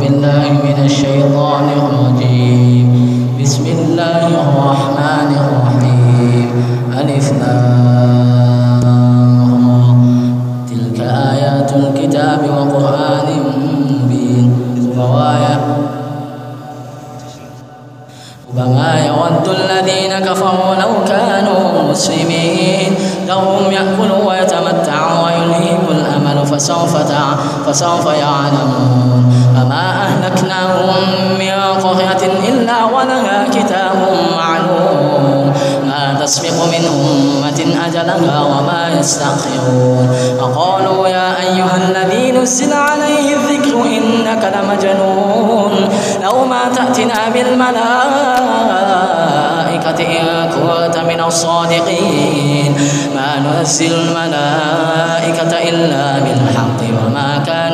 بالله من الشيطان الرجيم. بسم الله الرحمن الرحيم. ألف تلك آيات الكتاب وقرآن مبين. رواية. وما يود الذين كفروا لو كانوا مسلمين. لهم يأكلوا ويتمتعوا ويلهيهم الأمل فسوف فسوف يعلمون. أما أهلكناهم من قرية إلا ولها كتاب معلوم. ما تسبق من أمة أجلها وما يستأخرون. فقالوا يا أيها الذي نزل عليه الذكر إنك لمجنون. لو ما تأتنا بالملائكة إن كنت من الصادقين. ما ننزل الملائكة إلا بالحق وما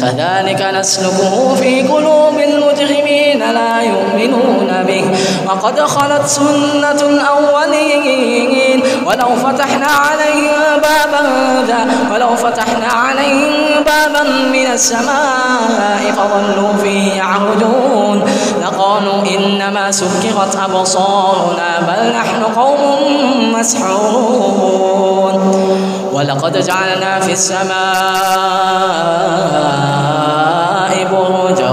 كذلك نسلكه في قلوب المجرمين لا يؤمنون به. وقد خلت سنة الأولين. ولو فتحنا عليهم بابا ذا ولو فتحنا عليهم بابا من السماء فظلوا فيه يعرجون. لقالوا إنما سكرت أبصارنا بل نحن قوم مسحورون. ولقد جعلنا في السماء بروجا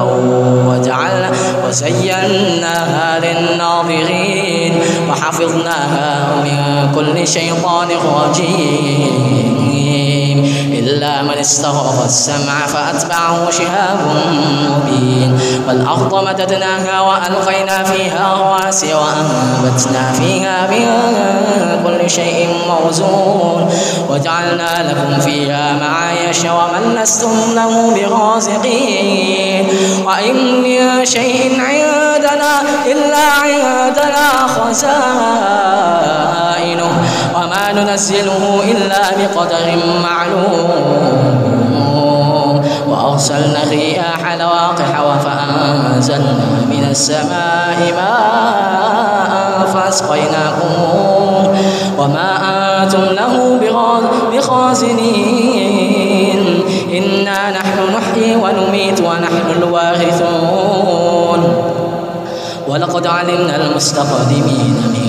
وجعلنا وزيناها للناظرين وحفظناها من كل شيطان رجيم. إلا من استغرق السمع فأتبعه شهاب مبين. والأرض مددناها وألقينا فيها رواسي وأنبتنا فيها من كل شيء موزون. وجعلنا لكم فيها معايش ومن لستم له برازقين. وإن من شيء عندنا إلا عندنا خزائنه ننزله إلا بقدر معلوم. وأرسلنا الرياح لواقح وفأنزلنا من السماء ماء فأسقيناكم. وما أنتم له بخازنين. إنا نحن نحيي ونميت ونحن الوارثون. ولقد علمنا المستقدمين منكم.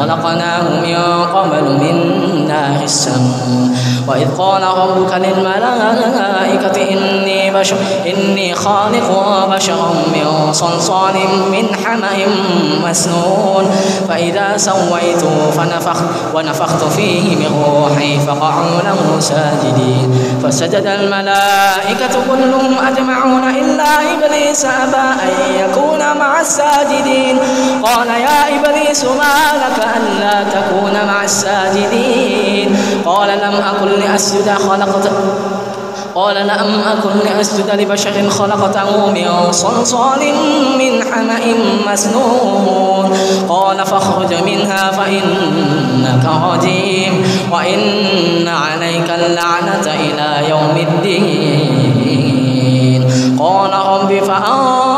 خلقناه من قبل من نار السموم وإذ قال ربك للملائكة إني بشر إني خالق بشرا من صلصال من حمأ مسنون. فإذا سويته فنفخت ونفخت فيه من روحي فقعوا له ساجدين. فسجد الملائكة كلهم أجمعون إلا إبليس أبى أن يكون مع الساجدين. قال يا إبليس ما لك ألا تكون مع الساجدين. قال لم أكن لأسجد خلقت قال لم أكن لأسجد لبشر خلقته من صلصال من حمأ مسنون. قال فاخرج منها فإنك رجيم. وإن عليك اللعنة إلى يوم الدين. قال رب فأنظرني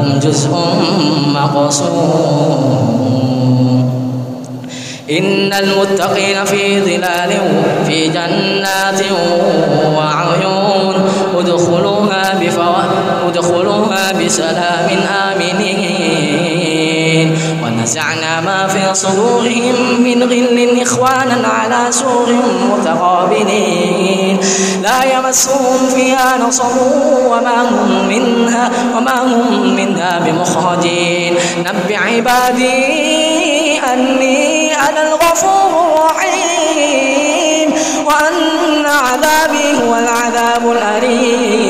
لهم جزء مقصود. إن المتقين في ظلال في جنات وعيون ادخلوها, ادخلوها بسلام آمنين. ونزعنا ما في صدورهم من غل إخوانا على سور متقابلين. لا يمسهم فيها نصب وما هم منها وما هم منها بمخرجين. نبع عبادي أني أنا الغفور الرحيم. وأن عذابي هو العذاب الأليم.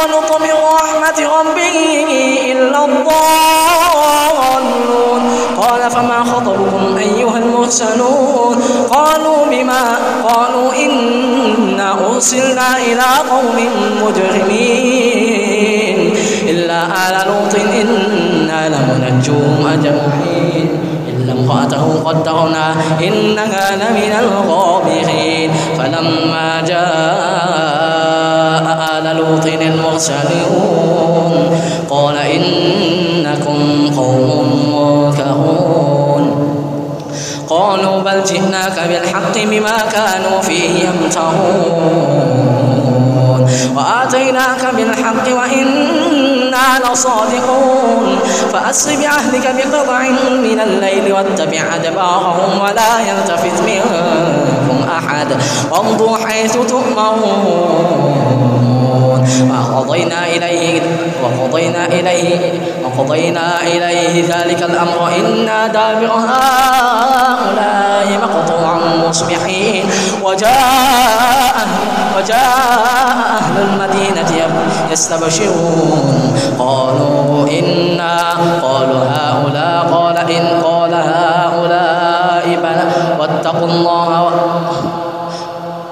يقنط من رحمة ربه إلا الضالون. قال فما خطبكم أيها المرسلون؟ قالوا بما؟ قالوا إنا أرسلنا إلى قوم مجرمين. إلا آل لوط إنا لمنجوهم أجمعين. إلا امرأته قدرنا إنها لمن الغابرين. فلما جاء لوط المرسلون. قال إنكم قوم منكرون. قالوا بل جئناك بالحق بما كانوا فيه يمترون. وآتيناك بالحق وإنا لصادقون. فأسر بأهلك بقطع من الليل واتبع أدبارهم ولا يلتفت منكم أحد. وامضوا حيث تؤمرون. وقضينا إليه وقضينا إليه وقضينا إليه ذلك الأمر. إنا دابر هؤلاء مقطوع مصبحين. وجاء وجاء أهل المدينة يستبشرون. قالوا إنا قالوا هؤلاء قال إن قال هؤلاء بلى. واتقوا الله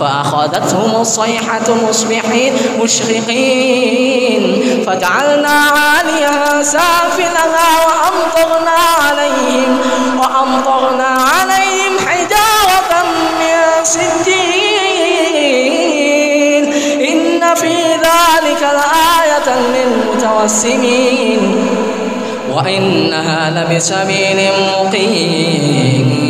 فأخذتهم الصيحة مصبحين مشرقين. فجعلنا عاليها سافلها وأمطرنا عليهم وأمطرنا عليهم حجارة من سجين. إن في ذلك لآية للمتوسمين. وإنها لبسبيل مقيم.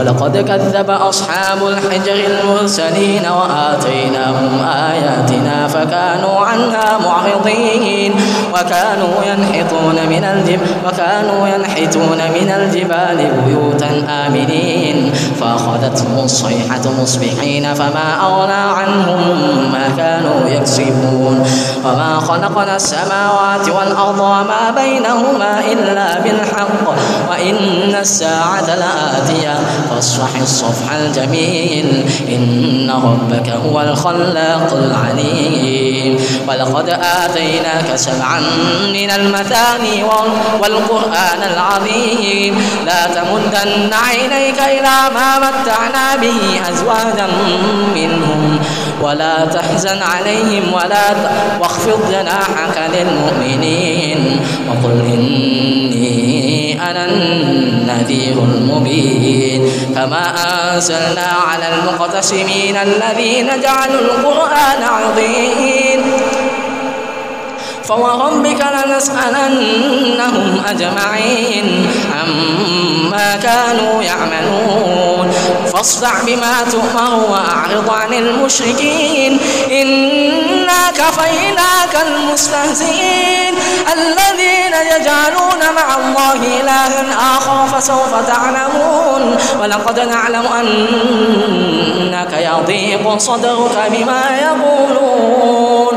ولقد كذب أصحاب الحجر المرسلين وآتيناهم آياتنا فكانوا عنها معرضين وكانوا ينحطون من الجبال وكانوا ينحتون من الجبال بيوتا آمنين فأخذتهم الصيحة مصبحين فما أغنى عنهم ما كانوا يكسبون وما خلقنا السماوات والأرض وما بينهما إلا بالحق وإن الساعة لآتية فاصفح الصفح الجميل. إن ربك هو الخلاق العليم. ولقد آتيناك سبعا من المثاني والقرآن العظيم. لا تمدن عينيك إلى ما متعنا به أزواجا منهم. ولا تحزن عليهم ولا واخفض جناحك للمؤمنين. وقل إني أنا النذير المبين. كما أنزلنا على المقتسمين الذين جعلوا القرآن عظيم. فوربك لنسألنهم أجمعين عما كانوا يعملون. فاصدع بما تؤمر وأعرض عن المشركين. إنا كفيناك المستهزئين. الذين يجعلون مع الله إلها آخر فسوف تعلمون. ولقد نعلم أنك يضيق صدرك بما يقولون.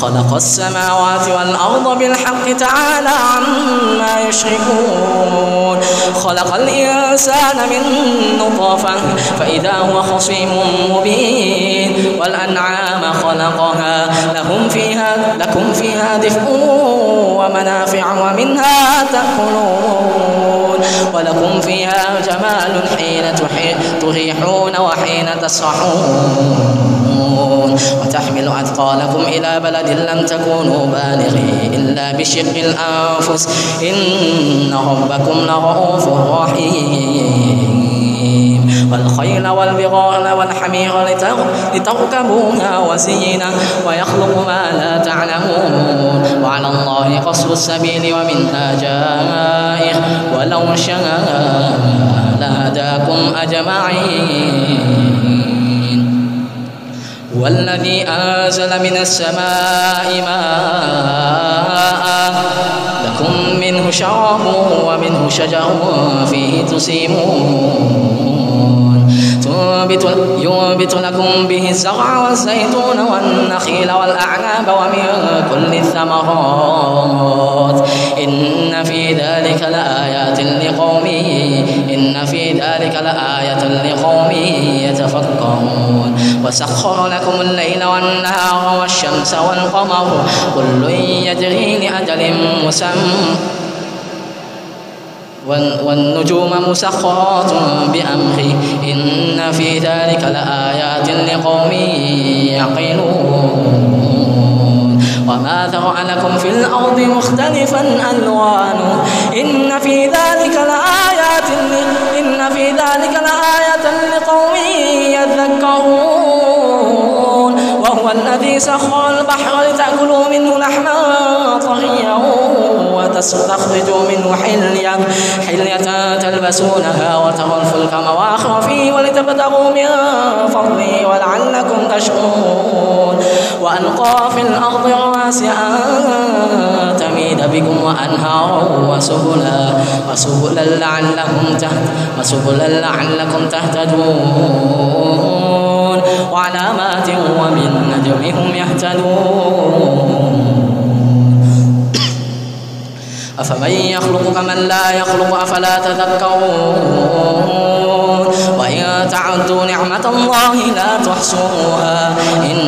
خلق السماوات والأرض بالحق تعالى عما يشركون. خلق الإنسان من نطفة فإذا هو خصيم مبين. والأنعام خلقها لهم فيها لكم فيها دفء ومنافع ومنها تأكلون. ولكم فيها جمال حين تريحون وحين تسرحون. وتحمل أثقالكم إلى بلد لم تكونوا بالغي إلا بشق الأنفس. إن ربكم لرؤوف رحيم. والخيل والبغال والحمير لتركبوها وزينة ويخلق ما لا تعلمون. وعلى الله قصر السبيل ومنها جائر. ولو شاء لهداكم أجمعين. والذي أنزل من السماء ماء لكم منه شراب ومنه شجر فيه تسيمون. تنبت, ينبت لكم به الزرع والزيتون والنخيل والأعناب ومن كل الثمرات. إن في ذلك لآيات لقوم إن في ذلك لآية لقوم يتفكرون. وسخر لكم الليل والنهار والشمس والقمر كل يجري لأجل مسمى والنجوم مسخرات بأمره إن في ذلك لآيات لقوم يعقلون. وما ذرأ لكم في الأرض مختلفا ألوانه إن في ذلك لآيات إن في ذلك لآية لقوم يذكرون. وهو الذي سخر البحر لتأكلوا منه لحما طريا. وتستخرجوا منه حلية. حلية تلبسونها وترى الفلك مواخر فيه ولتبتغوا من فضله ولعلكم تشكرون. وألقى في الأرض رواسي أن تميد بكم وأنهارا وسبلا. وسبلا لعلكم وسبلا لعلكم تهتدون. وعلامات وبالنجم هم يهتدون. أفمن يخلق كمن لا يخلق أفلا تذكرون؟ وإن تعدوا نعمة الله لا تحصوها إن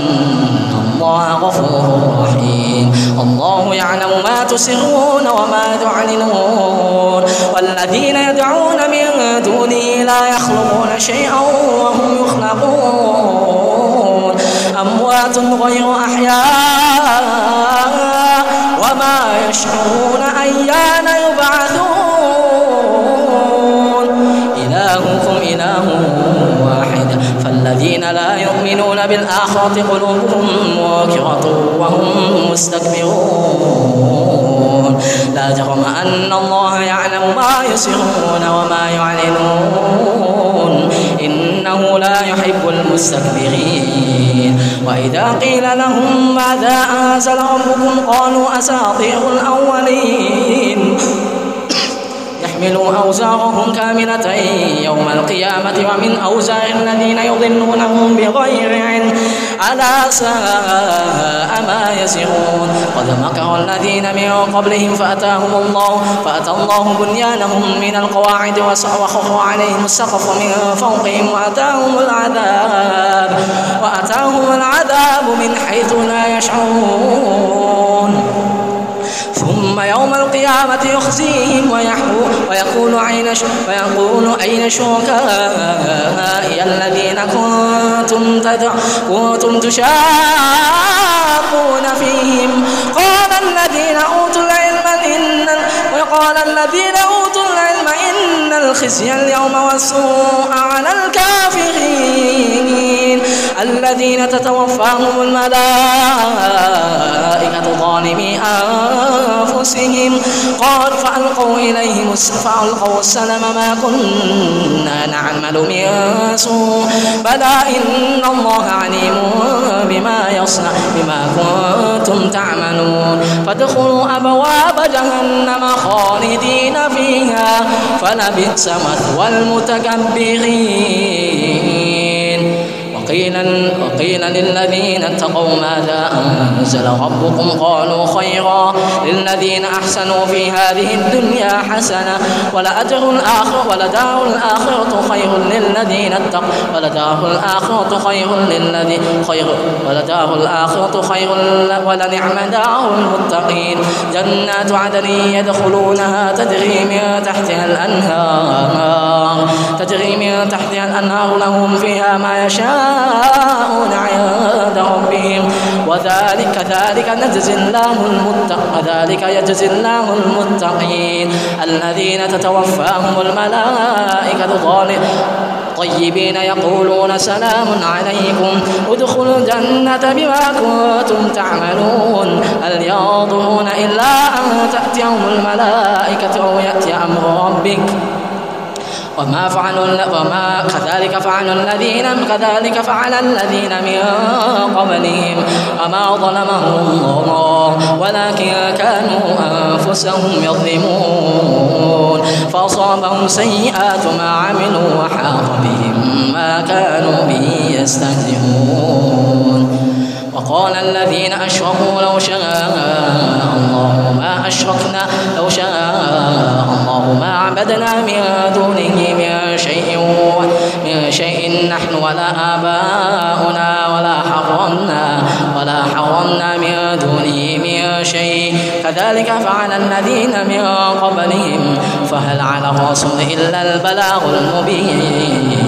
الله غفور رحيم. الله يعلم ما تسرون وما تعلنون. والذين يدعون من دونه لا يخلقون شيئا وهم يخلقون. أموات غير أحياء وما يشعرون يؤمنون بالآخرة قلوبهم موكرة وهم مستكبرون. لا جرم أن الله يعلم ما يسرون وما يعلنون. إنه لا يحب المستكبرين. وإذا قيل لهم ماذا أنزل ربكم قالوا أساطير الأولين. يحملوا أوزارهم كاملة يوم القيامة ومن أوزار الذين يضلونهم بغير علم. ألا ساء ما يزرون. قد مكر الذين من قبلهم فأتاهم الله فأتى الله بنيانهم من القواعد وخر عليهم السقف من فوقهم وأتاهم العذاب وأتاهم العذاب من حيث لا يشعرون. ثم يوم القيامة يخزيهم ويقول أين ويقول أين شركائي الذين كنتم تدع كنتم تشاقون فيهم؟ قال الذين أوتوا وقال الذين أوتوا العلم إن الخزي اليوم والسوء على الكافرين. الذين تتوفاهم الملائكة ظالمي أنفسهم. قال فألقوا إليهم فألقوا السلم ما كنا نعمل من سوء. بلى إن الله عليم بما يصنع بما كنتم تعملون. فادخلوا أبواب جهنم خالدين فيها فلبئس مثوى المتكبرين. وقيل, وقيل للذين اتقوا ماذا أنزل ربكم؟ قالوا خيرا. للذين أحسنوا في هذه الدنيا حسنة ولأجر الآخر ولدار الآخرة خير للذين اتقوا ولدار الآخرة خير للذين خير ولدار الآخرة خير ولنعم دار المتقين. جنات عدن يدخلونها تجري من تحتها الأنهار. تجري من تحتها الأنهار لهم فيها ما يشاء يشاءون عند ربهم. وذلك ذلك نجزي الله المتق ذلك يجزي الله المتقين. الذين تتوفاهم الملائكة ظالم طيبين يقولون سلام عليكم. ادخلوا الجنة بما كنتم تعملون. هل ينظرون إلا أن تأتيهم الملائكة أو يأتي أمر ربك؟ وما فعلوا وما كذلك فعل الذين كذلك فعل الذين من قبلهم وما ظلمهم الله ولكن كانوا أنفسهم يظلمون. فأصابهم سيئات ما عملوا وحاق بهم ما كانوا به يستهزئون. وقال الذين أشركوا لو شاء الله ما أشركنا لو شاء الله ما عبدنا من دونه من شيء من شيء نحن ولا آباؤنا ولا حرمنا ولا حرمنا من دونه من شيء. كذلك فعل الذين من قبلهم فهل على الرسول إلا البلاغ المبين.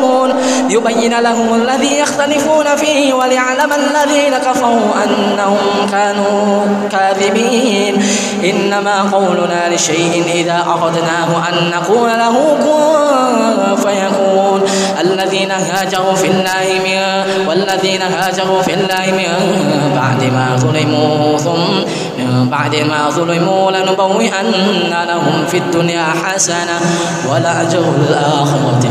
ليبين لهم الذي يختلفون فيه وليعلم الذين كفروا أنهم كانوا كاذبين. إنما قولنا لشيء إذا أردناه أن نقول له كن فيكون. الذين هاجروا في الله من والذين هاجروا في الله من بعد ما ظلموا ثم من بعد ما ظلموا لنبوئن لهم في الدنيا حسنة ولأجر الآخرة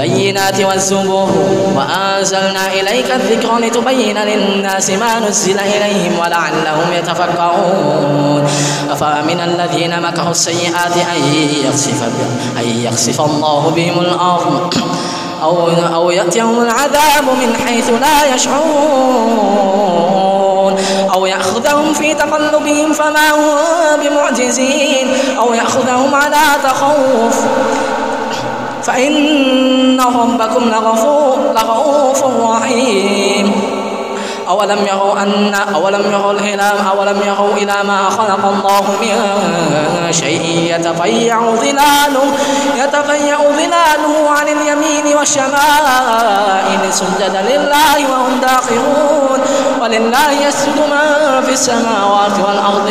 بالبينات والزبور. وأنزلنا إليك الذكر لتبين للناس ما نزل إليهم ولعلهم يتفكرون. أفأمن الذين مكروا السيئات أن يخسف, أن يخسف الله بهم الأرض؟ أو, أو يأتيهم العذاب من حيث لا يشعرون. أو يأخذهم في تقلبهم فما هم بمعجزين. أو يأخذهم على تخوف. فإن ربكم لغفور لغفور رحيم. أولم يروا أن أولم يروا الهلال أولم يروا إلى ما خلق الله من شيء. يتفيع ظلاله يتفيع ظلاله عن اليمين والشمائل. سجدا لله وهم داخلون ولله يسجد من في السماوات والأرض.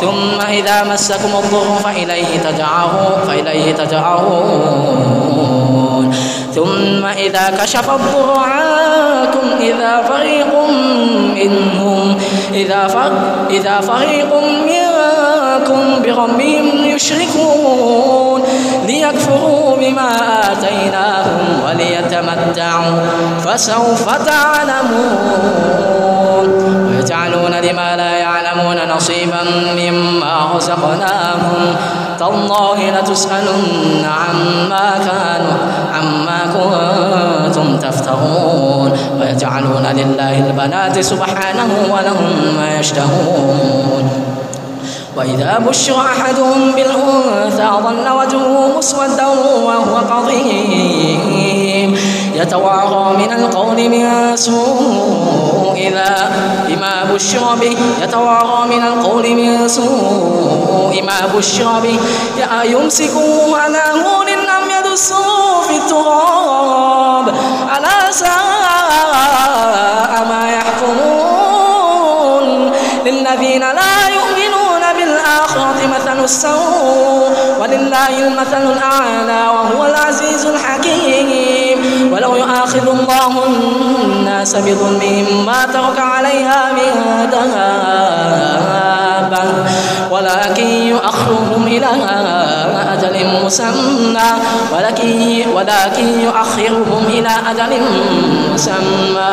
ثم إذا مسكم الضر فإليه تجعرون فإليه تجعرون ثم إذا كشف الضر عنكم إذا فريق منهم إذا فريق, فريق منكم بربهم يشركون ليكفروا بما آتيناهم وليتمتعوا فسوف تعلمون ويجعلون لما لا يعلمون نصيبا مما رزقناهم تالله لتسألن عما كانوا عما كنتم تفترون ويجعلون لله البنات سبحانه ولهم ما يشتهون وإذا بشر أحدهم بالأنثى ظل وجهه مسودا وهو قضيم. يتوارى من القول من سوء إذا بما بشر به. يتوارى من القول من سوء ما بشر به. يمسكه على هون لم يدسه في التراب. ألا ساء السوء ولله المثل الأعلى وهو العزيز الحكيم. ولو يؤاخذ الله الناس بظلمهم ما ترك عليها من دابة. ولكن يؤخرهم إلى أجل مسمى. ولكن ولكن يؤخرهم إلى أجل مسمى.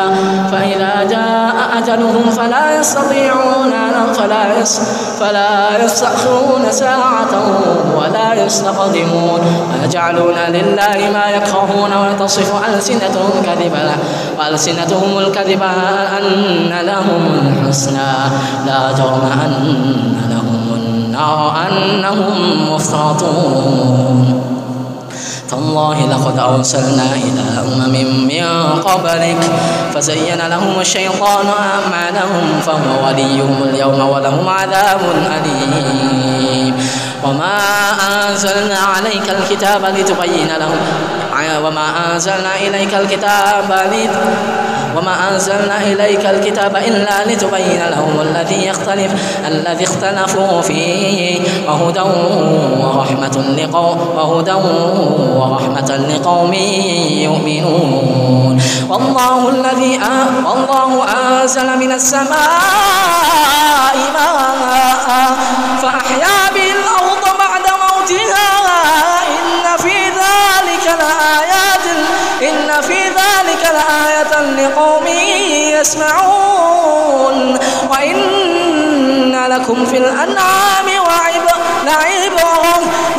فإذا جاء أجلهم فلا يستطيعون فلا فلا يستأخرون ساعة ولا يستقدمون. ويجعلون لله ما يكرهون وتصف ألسنتهم كذبا. وألسنتهم الكذب أن لهم الحسنى. لا جرم أن النار أنهم مفرطون تالله لقد أرسلنا إلى أمم من قبلك فزين لهم الشيطان أعمالهم فهو وليهم اليوم ولهم عذاب أليم. وما أنزلنا عليك الكتاب لتبين لهم وما أنزلنا إليك الكتاب لتبين وما أنزلنا إليك الكتاب إلا لتبين لهم الذي يختلف الذي اختلفوا فيه وهدى ورحمة لقوم وهدى ورحمة لقوم يؤمنون. والله الذي والله أنزل من السماء ماء فأحيا به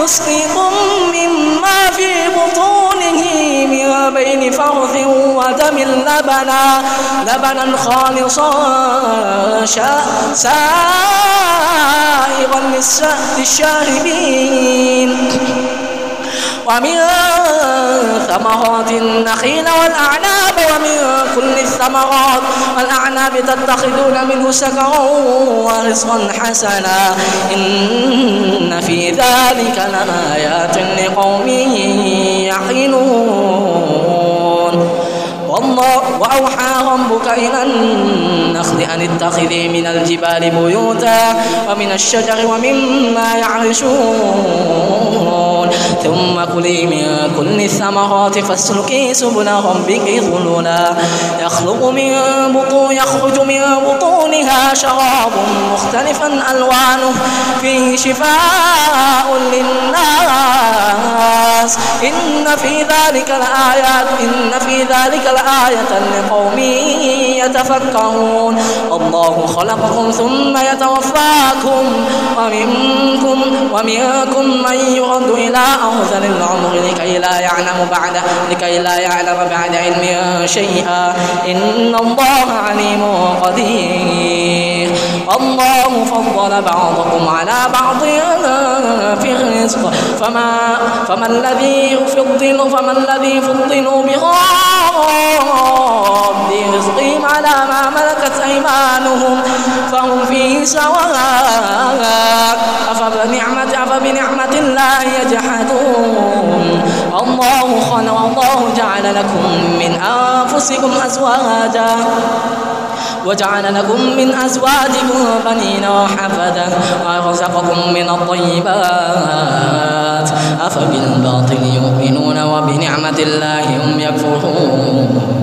نسقيكم مما في بطونه من بين فرث ودم لبنا لبنا خالصا سائغا للشاربين. ومن ثمرات النخيل والأعناب ومن كل الثمرات والأعناب تتخذون منه سكرا ورزقا حسنا. إن في ذلك لآيات لقوم يعقلون. وأوحى ربك إلى النخل أن اتخذي من الجبال بيوتا ومن الشجر ومما يعرشون. ثم كلي من كل الثمرات فاسلكي سبل ربك ذللا يخلق من بطون يخرج من بطونها شراب مختلفا ألوانه. فيه شفاء للناس. إن في ذلك الآيات إن في ذلك الآية لقوم يتفكرون الله خلقكم ثم يتوفاكم. ومنكم ومنكم من يرد إلى أرذل العمر لكي لا يعلم بعد لكي لا يعلم بعد علم شيئا. إن الله عليم قدير. الله فضل بعضكم على بعض في الرزق. فما فما الذي يفضل فما الذي فضلوا بغاب رزقهم على ما ملكت أيمانهم. فهم فيه سواء. أفبنعمة أفبنعمة الله يجحدون. الله خلق الله جعل لكم من أنفسكم أزواجا وجعل لكم من أزواجكم بنين وحفدا ورزقكم من الطيبات أفبالباطل يؤمنون وبنعمة الله هم يكفرون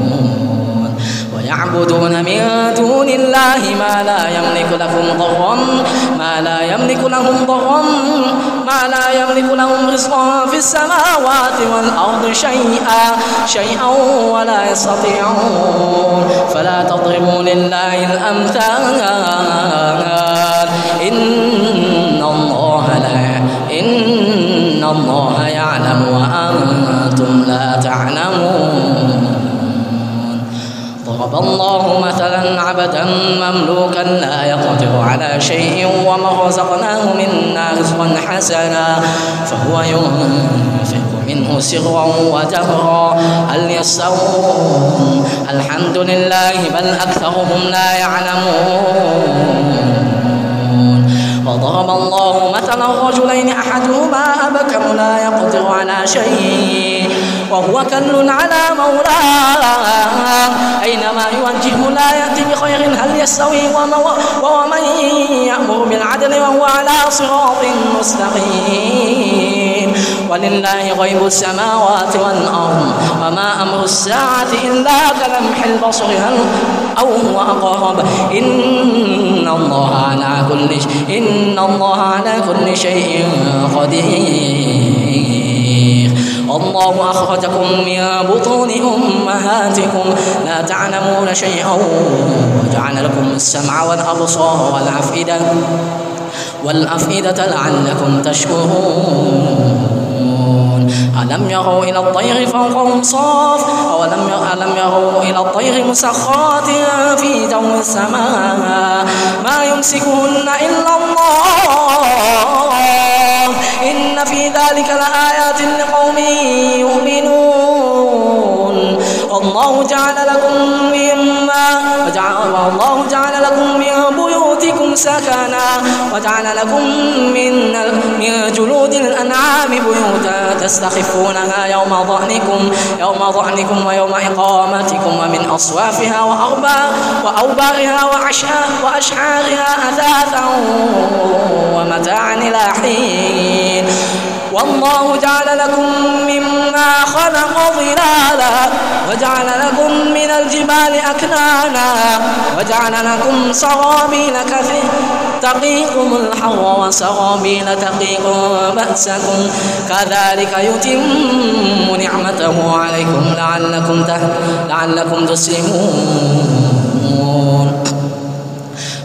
يعبدون من دون الله ما لا يملك لهم ضرا ما لا يملك لهم ضرا ما لا يملك لهم رزقا في السماوات والأرض شيئا شيئا ولا يستطيعون. فلا تضربوا لله الأمثال. إن الله لا إن الله يعلم وأنتم لا تعلمون. ضرب الله مثلا عبدا مملوكا لا يقدر على شيء وما رزقناه منا رزقا حسنا فهو ينفق منه سرا وجهرا هل يستوون؟ الحمد لله بل أكثرهم لا يعلمون. وضرب الله مثلا رجلين أحدهما أبكم لا يقدر على شيء. وهو كل على مولاه. أينما يوجهه لا يأتي بخير هل يستوي وهو من يأمر بالعدل وهو على صراط مستقيم. ولله غيب السماوات والأرض وما أمر الساعة إلا كلمح البصر هل أو هو أقرب؟ إن الله على كل إن الله على كل شيء قدير. الله أخرجكم من بطون أمهاتكم. لا تعلمون شيئا وجعل لكم السمع والأبصار والأفئدة والأفئدة لعلكم تشكرون. ألم يروا إلى الطير فوقهم صاف؟ أولم ألم يروا إلى الطير مسخرات في جو السماء؟ ما يمسكهن إلا الله. في ذلك لآيات لقوم يؤمنون. الله جعل لكم مما وجعل الله جعل سكنا وجعل لكم من من جلود الأنعام بيوتا تستخفونها يوم ظعنكم يوم ظعنكم ويوم إقامتكم ومن أصوافها وأوبارها وأشعارها أثاثا ومتاعا إلى حين والله جعل لكم مما خلق ظلالا وجعل لكم من الجبال أكنانا وجعل لكم سرابيل كثير تقيكم الحر وسرابيل تقيكم بأسكم كذلك يتم نعمته عليكم لعلكم لعلكم تسلمون.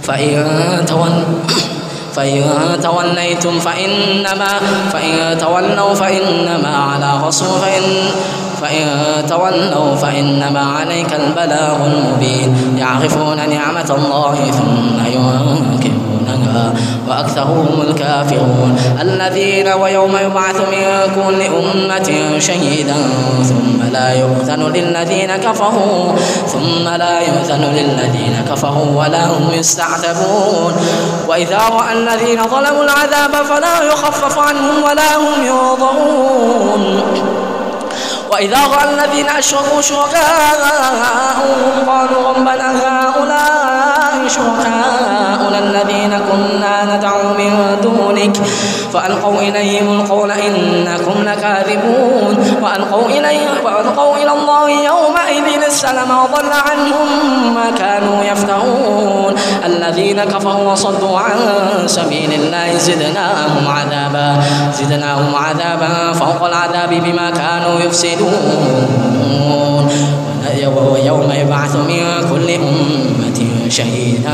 فإن تولوا فإن توليتم فإنما فإن تولوا فإنما على رسول فإن فإن تولوا فإنما عليك البلاغ المبين. يعرفون نعمة الله ثم ينكرونها. وأكثرهم الكافرون. الذين ويوم يبعث من كل أمة شهيدا ثم لا يؤذن للذين كفروا ثم لا يؤذن للذين كفروا ولا هم يستعتبون. وإذا رأى الذين ظلموا العذاب فلا يخفف عنهم ولا هم ينظرون. وإذا رأى الذين أشركوا شركاءهم قالوا ربنا هؤلاء شركاؤنا الذين كنا ندعو من دونك فألقوا إليهم القول إنكم لكاذبون وألقوا, إليه وألقوا إلى الله يومئذ السلام وضل عنهم ما كانوا يفترون الذين كفروا وصدوا عن سبيل الله زدناهم عذابا زدناهم عذابا فوق العذاب بما كانوا يفسدون. ويوم يبعث من كل أمة شهيدا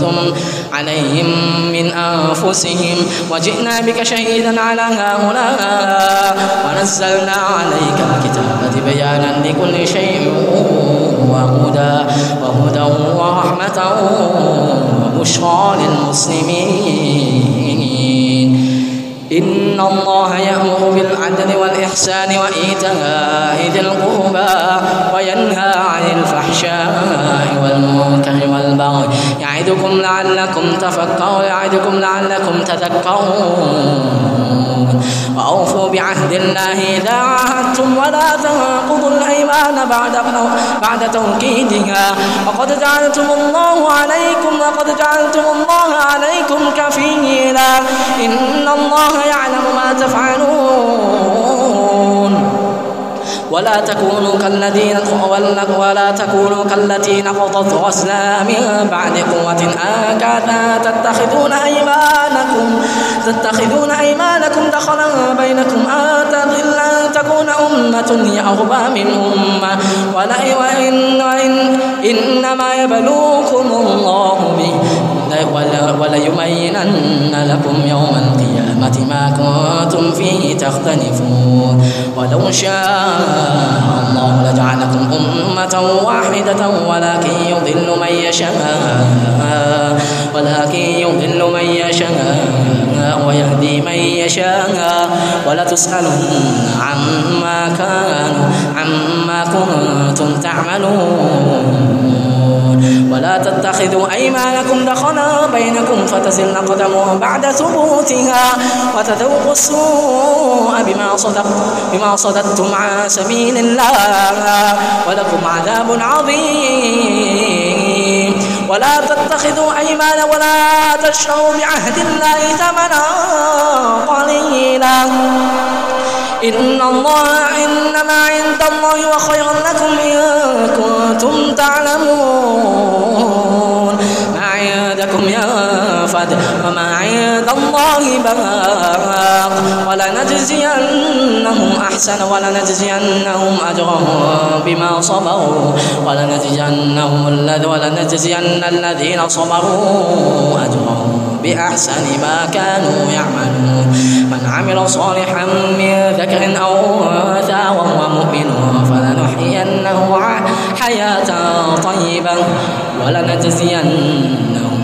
ثم عليهم من أنفسهم. وجئنا بك شهيدا على هؤلاء ونزلنا عليك الكتاب بيانا لكل شيء وهدى وهدى ورحمة وبشرى للمسلمين. إن الله يأمر بالعدل والإحسان وإيتاء ذي القربى وينهى عن الفحشاء والمنكر والبغي يعدكم لعلكم تفكروا يعدكم لعلكم تذكرون وأوفوا بعهد الله إذا عاهدتم ولا تنقضوا الأيمان بعد بعد توكيدها وقد جعلتم الله عليكم وقد جعلتم الله عليكم كفيلا إن الله يعلم ما تفعلون. ولا تكونوا كالذين ولا تكونوا كالتي نقضت غزلا من بعد قوة. آكاثا تتخذون أيمانكم تتخذون أيمانكم دخلا بينكم. أن أن تكون أمة هي أربى من أمة. ولا وإن, وإن إنما يبلوكم الله به. وليبينن لكم يوم القيامة ما كنتم فيه تختلفون. ولو شاء الله لجعلكم أمة واحدة ولكن يضل من يشاء. ولكن يضل من يشاء ويهدي من يشاء. ولتسألن عما كانوا عما كنتم تعملون. ولا تتخذوا أيمانكم دخلا بينكم فتزل قدم بعد ثبوتها وتذوقوا السوء بما صدق بما صددتم عن سبيل الله ولكم عذاب عظيم. ولا تتخذوا أيمان ولا تشتروا بعهد الله ثمنا قليلا. إن الله إنما عند الله وخير لكم إن كنتم تعلمون. ينفد وما عند الله باق ولنجزينهم أحسن ولنجزينهم أجرهم بما صبروا ولنجزينهم الذي ولنجزين الذين صبروا أجرهم بأحسن ما كانوا يعملون من عمل صالحا من ذكر أو أنثى وهو مؤمن فلنحيينه حياة طيبة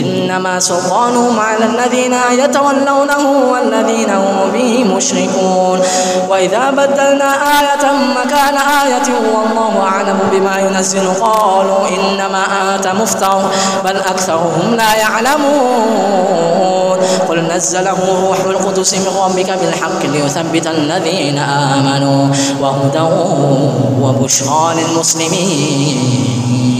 إنما سلطانهم على الذين يتولونه والذين هم به مشركون. وإذا بدلنا آية مكان آية والله أعلم بما ينزل. قالوا إنما أنت مفتر بل أكثرهم لا يعلمون. قل نزله روح القدس من ربك بالحق ليثبت الذين آمنوا وهدى وبشرى للمسلمين.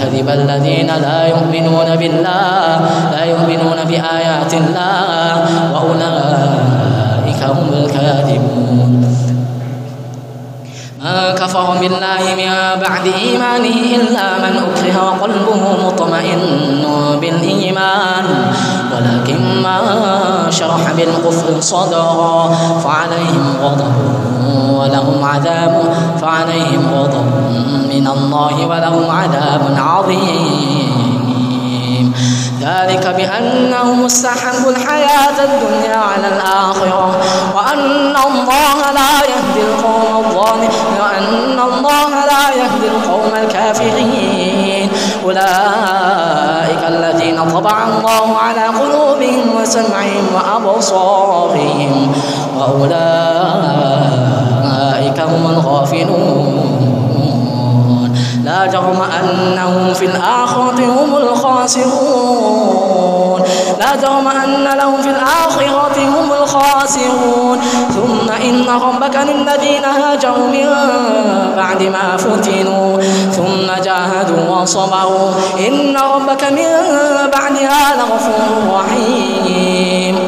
كذب الذين لا يؤمنون بالله لا يؤمنون بآيات الله وأولئك هم الكاذبون. من كفر بالله من بعد إيمانه إلا من أكره وقلبه مطمئن بالإيمان. ولكن من شرح بالكفر صدرا فعليهم غضب. ولهم عذاب فعليهم غضب من الله ولهم عذاب عظيم. ذلك بأنهم استحبوا الحياة الدنيا على الآخرة وأن الله لا يهدي القوم الظالمين وأن الله لا يهدي القوم الكافرين. أولئك الذين طبع الله على قلوبهم وسمعهم وأبصارهم وأولئك هم الغافلون. لا جرم أنهم في الآخرة هم الخاسرون. لا جرم أن لهم في الآخرة هم الخاسرون. ثم إن ربك للذين هاجروا من بعد ما فتنوا. ثم جاهدوا وصبروا. إن ربك من بعدها لغفور رحيم.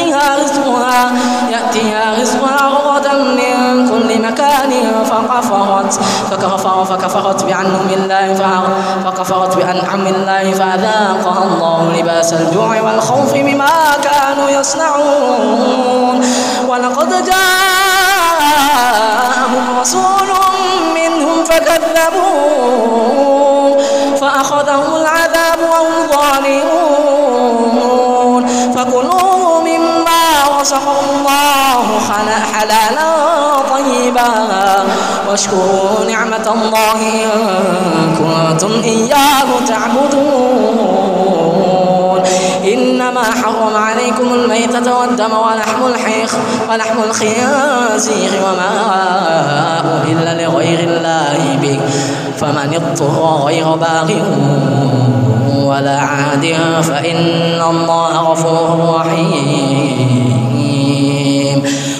فكفر فكفرت بأنعم الله فكفرت بأنعم الله فأذاقها الله لباس الجوع والخوف بما كانوا يصنعون. ولقد جاءهم رسول منهم فكذبوه فأخذهم العذاب وهم ظالمون. فكلوا مما رزقهم الله حلالا طيبا. واشكروا نعمة الله إن كنتم إياه تعبدون. إنما حرم عليكم الميتة والدم ولحم الحيخ ولحم الخنزير وما أهل لغير الله به. فمن اضطر غير باغ ولا عاد فإن الله غفور رحيم.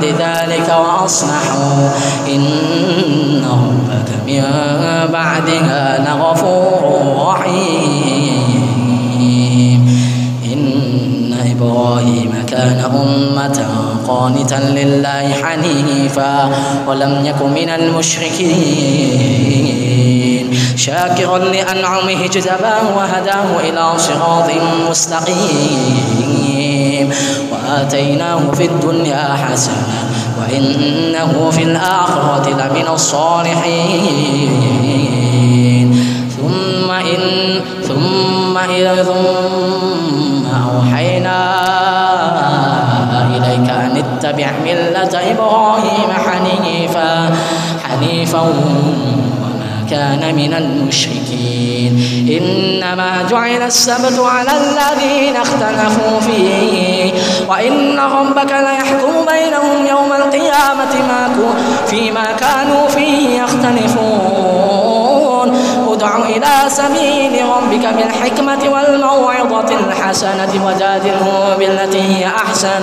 بعد ذلك وأصلحوا. إن ربك من بعدها لغفور رحيم. إن إبراهيم كان أمة قانتا لله حنيفا ولم يك من المشركين. شاكرا لأنعمه اجتباه وهداه إلى صراط مستقيم. وآتيناه في الدنيا حسنة وإنه في الآخرة لمن الصالحين. ثم إن ثم إذا ثم أوحينا إليك أن اتبع ملة إبراهيم حنيفا حنيفا كان من المشركين. إنما جعل السبت على الذين اختلفوا فيه وإن ربك ليحكم بينهم يوم القيامة ما فيما كانوا فيه يختلفون. ادع إلى سبيل ربك بالحكمة والموعظة الحسنة وجادلهم بالتي هي أحسن.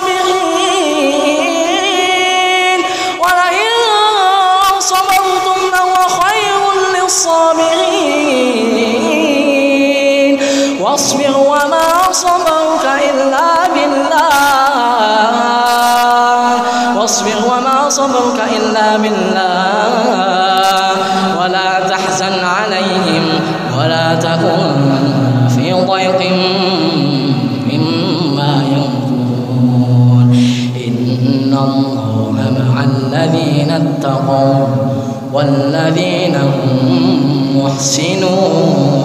صبرك إلا بالله. ولا تحزن عليهم ولا تكن في ضيق الله مع الذين اتقوا والذين هم محسنون.